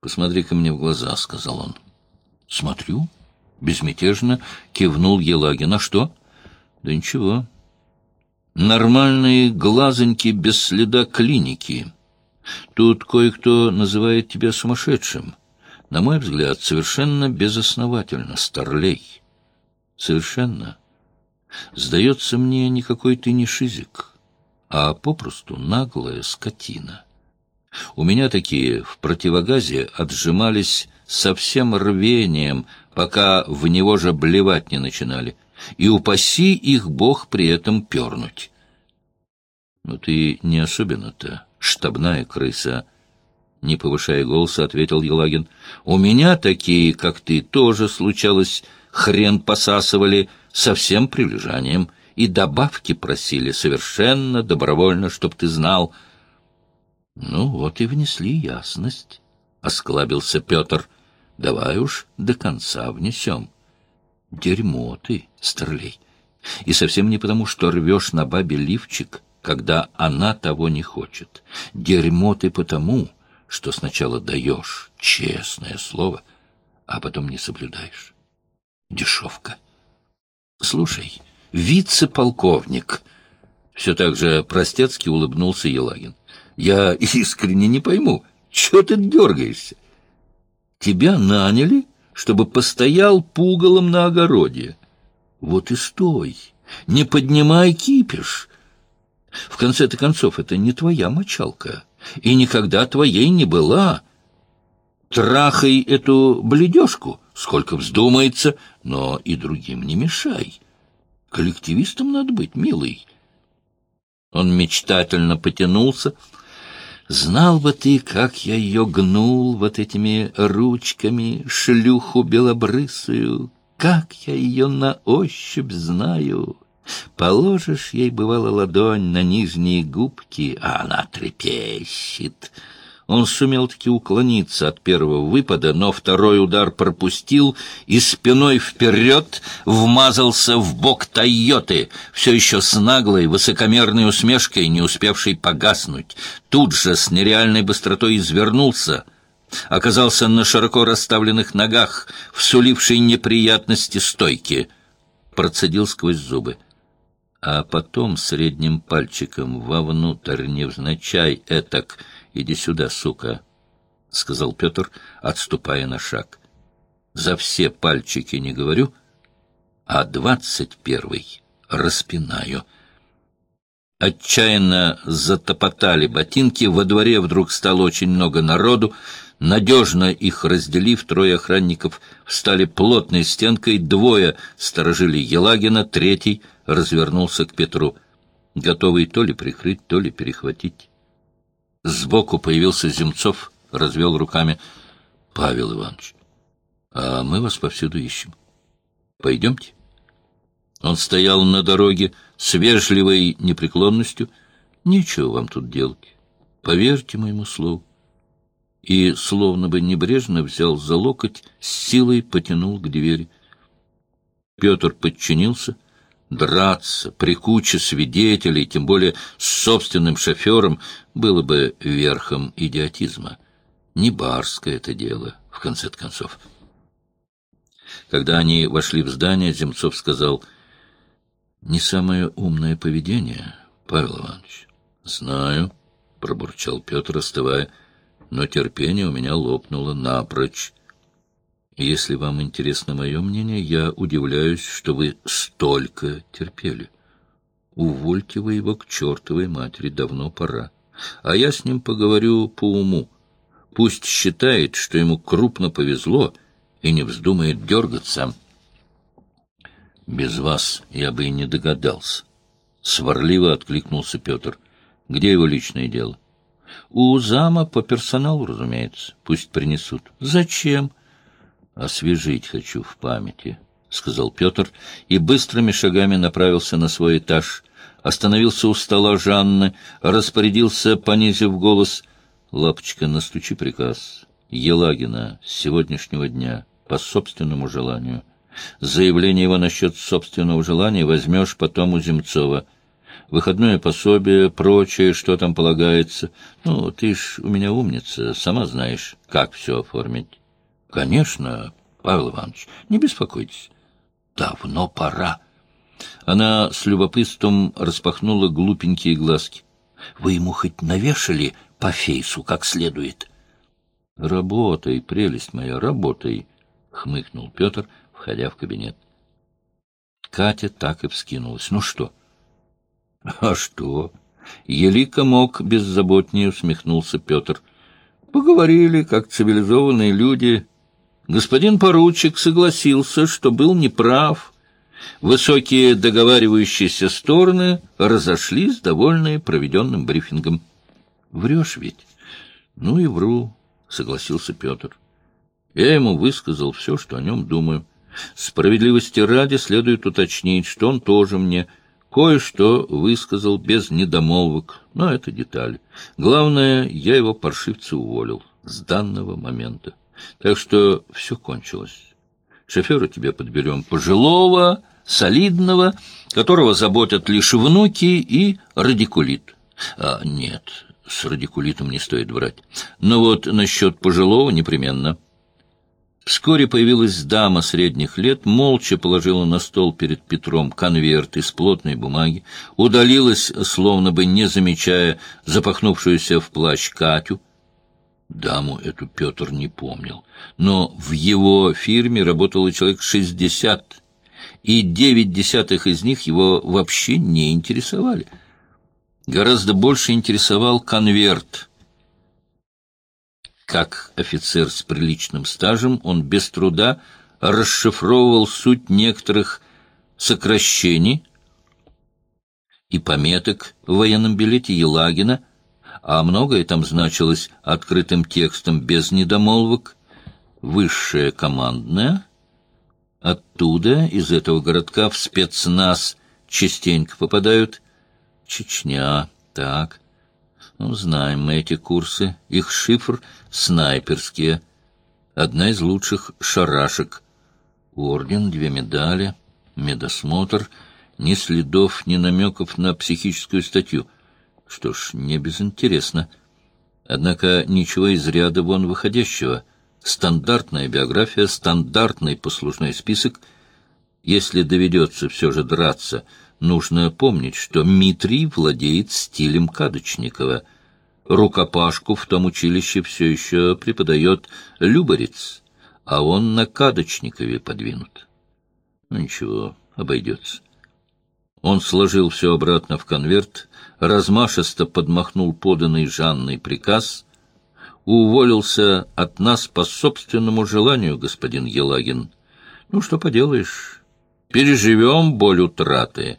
— Посмотри-ка мне в глаза, — сказал он. — Смотрю. Безмятежно кивнул Елагин. — А что? — Да ничего. Нормальные глазоньки без следа клиники. Тут кое-кто называет тебя сумасшедшим. На мой взгляд, совершенно безосновательно, старлей. Совершенно. Сдается мне, никакой ты не шизик, а попросту наглая скотина. У меня такие в противогазе отжимались со всем рвением, пока в него же блевать не начинали, и упаси их Бог при этом пернуть. Но ты не особенно-то штабная крыса, — не повышая голоса, ответил Елагин. — У меня такие, как ты, тоже случалось, хрен посасывали со всем прилежанием и добавки просили совершенно добровольно, чтоб ты знал — ну вот и внесли ясность, — осклабился Петр. Давай уж до конца внесем. Дерьмо ты, старлей. И совсем не потому, что рвешь на бабе лифчик, когда она того не хочет. Дерьмо ты потому, что сначала даешь честное слово, а потом не соблюдаешь. Дешевка. Слушай, вице-полковник... Все так же простецки улыбнулся Елагин. Я искренне не пойму, что ты дергаешься? Тебя наняли, чтобы постоял пугалом на огороде. Вот и стой, не поднимай кипиш. В конце-то концов, это не твоя мочалка, и никогда твоей не была. Трахай эту бледежку, сколько вздумается, но и другим не мешай. Коллективистом надо быть, милый. Он мечтательно потянулся, Знал бы ты, как я ее гнул вот этими ручками, шлюху белобрысую, как я ее на ощупь знаю. Положишь ей, бывало, ладонь на нижние губки, а она трепещет — он сумел таки уклониться от первого выпада, но второй удар пропустил и спиной вперед вмазался в бок Тойоты, все еще с наглой, высокомерной усмешкой, не успевшей погаснуть. Тут же с нереальной быстротой извернулся — оказался на широко расставленных ногах, всулившей неприятности стойки. Процедил сквозь зубы. А потом средним пальчиком вовнутрь невзначай этак «Иди сюда, сука», — сказал Петр, отступая на шаг. «За все пальчики не говорю, а двадцать первый распинаю». Отчаянно затопотали ботинки, во дворе вдруг стало очень много народу, Надежно их разделив, трое охранников встали плотной стенкой, двое сторожили Елагина, третий развернулся к Петру, готовый то ли прикрыть, то ли перехватить. Сбоку появился Земцов, развел руками. — Павел Иванович, а мы вас повсюду ищем. Пойдемте. Он стоял на дороге с вежливой непреклонностью. Нечего вам тут делать. Поверьте моему слову. И, словно бы небрежно, взял за локоть, с силой потянул к двери. Петр подчинился — Драться при куче свидетелей, тем более с собственным шофером, было бы верхом идиотизма. Не барское это дело, в конце концов. Когда они вошли в здание, Земцов сказал, «Не самое умное поведение, Павел Иванович». «Знаю», — пробурчал Петр, остывая, «но терпение у меня лопнуло напрочь. Если вам интересно мое мнение, я удивляюсь, что вы столько терпели. Увольте вы его к чертовой матери, давно пора. А я с ним поговорю по уму. Пусть считает, что ему крупно повезло, и не вздумает дергаться. Без вас я бы и не догадался. Сварливо откликнулся Петр. Где его личное дело? У зама по персоналу, разумеется. Пусть принесут. Зачем? Освежить хочу в памяти, — сказал Петр и быстрыми шагами направился на свой этаж. Остановился у стола Жанны, распорядился, понизив голос. — Лапочка, настучи приказ. Елагина с сегодняшнего дня, по собственному желанию. Заявление его насчет собственного желания возьмешь потом у Земцова. выходное пособие, прочее, что там полагается. Ну, ты ж у меня умница, сама знаешь, как все оформить. Конечно, Павел Иванович, не беспокойтесь. Давно пора. Она с любопытством распахнула глупенькие глазки. Вы ему хоть навешали по фейсу как следует? Работай, прелесть моя, работай, хмыкнул Петр, входя в кабинет. Катя так и вскинулась. Ну что? А что? Елика мог беззаботнее усмехнулся Петр. Поговорили, как цивилизованные люди. Господин поручик согласился, что был неправ. Высокие договаривающиеся стороны разошлись, довольные проведенным брифингом. — Врешь ведь? — Ну и вру, — согласился Петр. Я ему высказал все, что о нем думаю. Справедливости ради следует уточнить, что он тоже мне кое-что высказал без недомолвок, но это деталь. Главное, я его паршивца уволил с данного момента. Так что все кончилось. Шофера тебе подберем пожилого, солидного, которого заботят лишь внуки и радикулит. А, нет, с радикулитом не стоит врать. Но вот насчет пожилого непременно. Вскоре появилась дама средних лет, молча положила на стол перед Петром конверт из плотной бумаги, удалилась, словно бы не замечая запахнувшуюся в плащ Катю, Даму эту Петр не помнил, но в его фирме работало человек шестьдесят, и девять десятых из них его вообще не интересовали. Гораздо больше интересовал конверт. Как офицер с приличным стажем, он без труда расшифровывал суть некоторых сокращений и пометок в военном билете Елагина — а многое там значилось открытым текстом без недомолвок. Высшее командное. Оттуда, из этого городка, в спецназ частенько попадают. Чечня, так. Ну, знаем мы эти курсы. Их шифр снайперские. Одна из лучших шарашек. Орден, две медали, медосмотр. Ни следов, ни намеков на психическую статью — что ж, не безинтересно. Однако ничего из ряда вон выходящего. Стандартная биография, стандартный послужной список. Если доведется все же драться, нужно помнить, что Митрий владеет стилем Кадочникова. Рукопашку в том училище все еще преподает Люборец, а он на Кадочникове подвинут. Ну, ничего, обойдется. Он сложил все обратно в конверт, размашисто подмахнул поданный Жанной приказ. Уволился от нас по собственному желанию, господин Елагин. Ну, что поделаешь, переживем боль утраты.